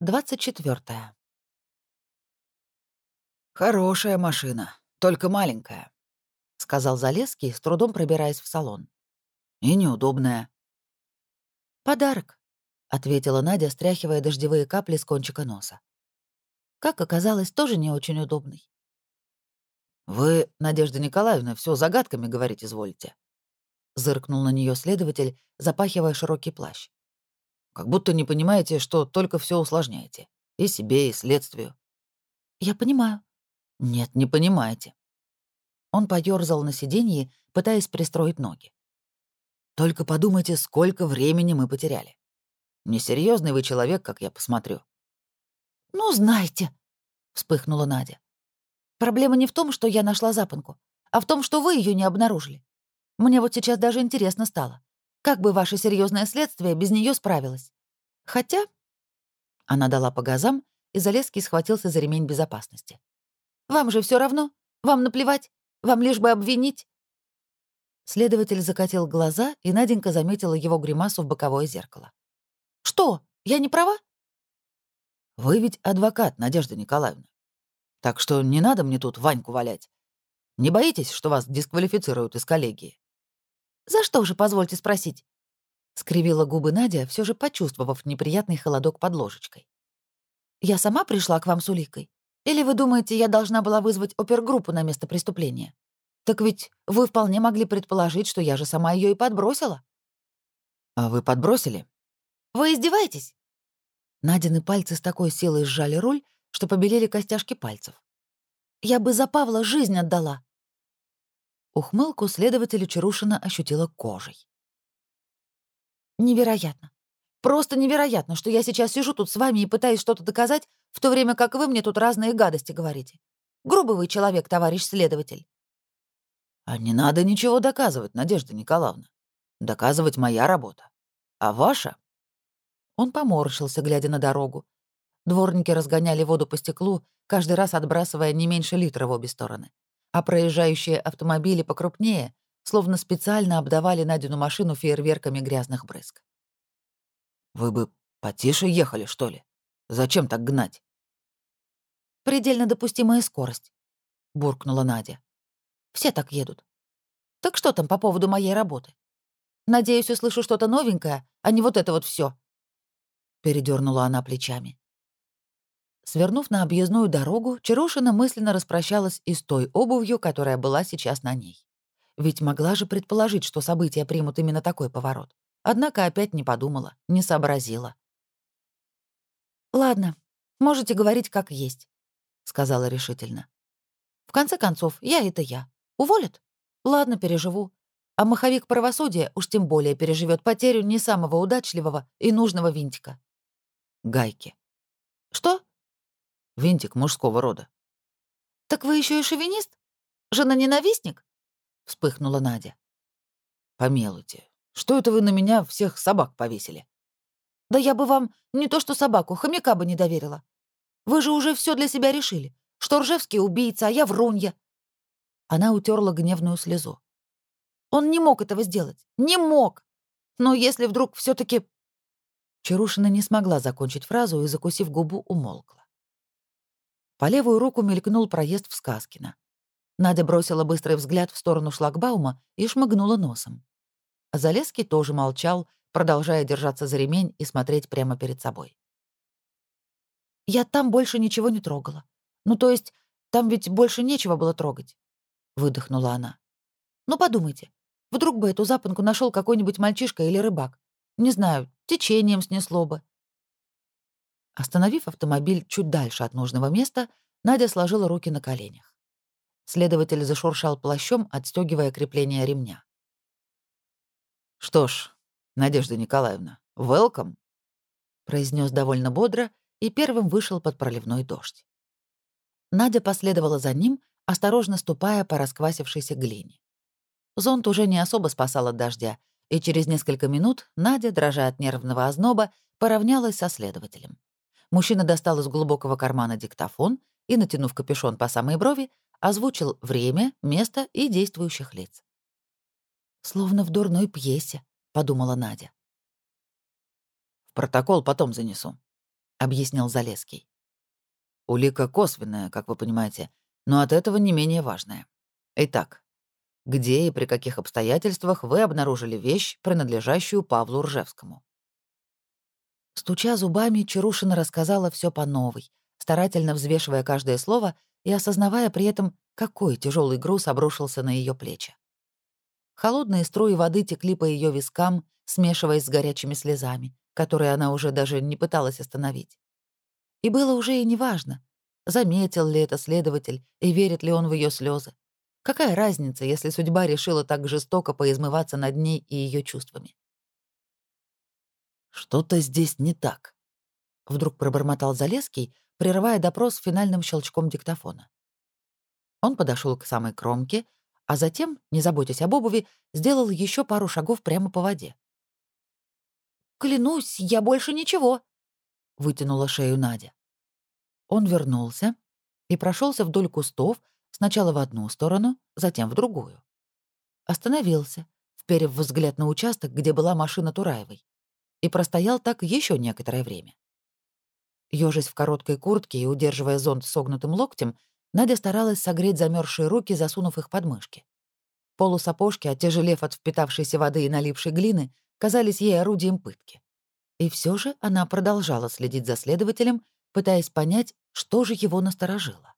24. «Хорошая машина, только маленькая», — сказал Залеский, с трудом пробираясь в салон. «И неудобная». «Подарок», — ответила Надя, стряхивая дождевые капли с кончика носа. Как оказалось, тоже не очень удобный. «Вы, Надежда Николаевна, все загадками говорить изволите», — зыркнул на нее следователь, запахивая широкий плащ. «Как будто не понимаете, что только все усложняете. И себе, и следствию». «Я понимаю», «Нет, не понимаете». Он поёрзал на сиденье, пытаясь пристроить ноги. «Только подумайте, сколько времени мы потеряли. Несерьезный вы человек, как я посмотрю». «Ну, знаете», — вспыхнула Надя. «Проблема не в том, что я нашла запонку, а в том, что вы ее не обнаружили. Мне вот сейчас даже интересно стало, как бы ваше серьезное следствие без нее справилось. Хотя...» Она дала по газам, и Залеский схватился за ремень безопасности. Вам же все равно? Вам наплевать? Вам лишь бы обвинить?» Следователь закатил глаза, и Наденька заметила его гримасу в боковое зеркало. «Что, я не права?» «Вы ведь адвокат, Надежда Николаевна. Так что не надо мне тут Ваньку валять. Не боитесь, что вас дисквалифицируют из коллегии?» «За что же, позвольте спросить?» — скривила губы Надя, все же почувствовав неприятный холодок под ложечкой. «Я сама пришла к вам с уликой. Или вы думаете, я должна была вызвать опергруппу на место преступления? Так ведь вы вполне могли предположить, что я же сама ее и подбросила. А вы подбросили? Вы издеваетесь? Надины пальцы с такой силой сжали руль, что побелели костяшки пальцев. Я бы за Павла жизнь отдала. Ухмылку следователя Чарушина ощутила кожей. Невероятно. Просто невероятно, что я сейчас сижу тут с вами и пытаюсь что-то доказать, в то время как вы мне тут разные гадости говорите. Грубый вы человек, товарищ следователь. А не надо ничего доказывать, Надежда Николаевна. Доказывать моя работа. А ваша? Он поморщился, глядя на дорогу. Дворники разгоняли воду по стеклу, каждый раз отбрасывая не меньше литра в обе стороны. А проезжающие автомобили покрупнее, словно специально обдавали Надину машину фейерверками грязных брызг. Вы бы потише ехали, что ли? Зачем так гнать? Предельно допустимая скорость, буркнула Надя. Все так едут. Так что там по поводу моей работы? Надеюсь, услышу что-то новенькое, а не вот это вот все. Передернула она плечами. Свернув на объездную дорогу, Чарушина мысленно распрощалась и с той обувью, которая была сейчас на ней. Ведь могла же предположить, что события примут именно такой поворот. Однако опять не подумала, не сообразила. «Ладно, можете говорить как есть», — сказала решительно. «В конце концов, я — это я. Уволят? Ладно, переживу. А маховик правосудия уж тем более переживет потерю не самого удачливого и нужного винтика». «Гайки». «Что?» «Винтик мужского рода». «Так вы еще и шовинист? Жена-ненавистник?» — вспыхнула Надя. «Помилуйте, что это вы на меня всех собак повесили?» «Да я бы вам не то что собаку, хомяка бы не доверила. Вы же уже все для себя решили, что Ржевский убийца, а я врунья». Она утерла гневную слезу. «Он не мог этого сделать. Не мог! Но если вдруг все таки Чарушина не смогла закончить фразу и, закусив губу, умолкла. По левую руку мелькнул проезд в Сказкино. Надя бросила быстрый взгляд в сторону шлагбаума и шмыгнула носом. Залеский тоже молчал, продолжая держаться за ремень и смотреть прямо перед собой. «Я там больше ничего не трогала. Ну, то есть, там ведь больше нечего было трогать», — выдохнула она. «Ну, подумайте, вдруг бы эту запонку нашел какой-нибудь мальчишка или рыбак. Не знаю, течением снесло бы». Остановив автомобиль чуть дальше от нужного места, Надя сложила руки на коленях. Следователь зашуршал плащом, отстегивая крепление ремня. «Что ж, Надежда Николаевна, welcome», — произнес довольно бодро и первым вышел под проливной дождь. Надя последовала за ним, осторожно ступая по расквасившейся глине. Зонт уже не особо спасал от дождя, и через несколько минут Надя, дрожа от нервного озноба, поравнялась со следователем. Мужчина достал из глубокого кармана диктофон и, натянув капюшон по самой брови, озвучил время, место и действующих лиц. Словно в дурной пьесе, подумала Надя. В протокол потом занесу. — объяснил Залеский. «Улика косвенная, как вы понимаете, но от этого не менее важная. Итак, где и при каких обстоятельствах вы обнаружили вещь, принадлежащую Павлу Ржевскому?» Стуча зубами, Чарушина рассказала все по новой, старательно взвешивая каждое слово и осознавая при этом, какой тяжелый груз обрушился на ее плечи. Холодные струи воды текли по ее вискам, смешиваясь с горячими слезами, которые она уже даже не пыталась остановить. И было уже и неважно, заметил ли это следователь и верит ли он в ее слезы. Какая разница, если судьба решила так жестоко поизмываться над ней и ее чувствами? «Что-то здесь не так», — вдруг пробормотал Залеский, прерывая допрос финальным щелчком диктофона. Он подошел к самой кромке, а затем, не заботясь об обуви, сделал еще пару шагов прямо по воде. «Клянусь, я больше ничего», — вытянула шею Надя. Он вернулся и прошелся вдоль кустов, сначала в одну сторону, затем в другую. Остановился, вперев взгляд на участок, где была машина Тураевой и простоял так еще некоторое время. Ёжись в короткой куртке и удерживая зонт согнутым локтем, Надя старалась согреть замерзшие руки, засунув их под мышки. Полусапожки, отяжелев от впитавшейся воды и налипшей глины, казались ей орудием пытки. И все же она продолжала следить за следователем, пытаясь понять, что же его насторожило.